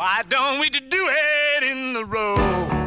Why don't we do it in the road?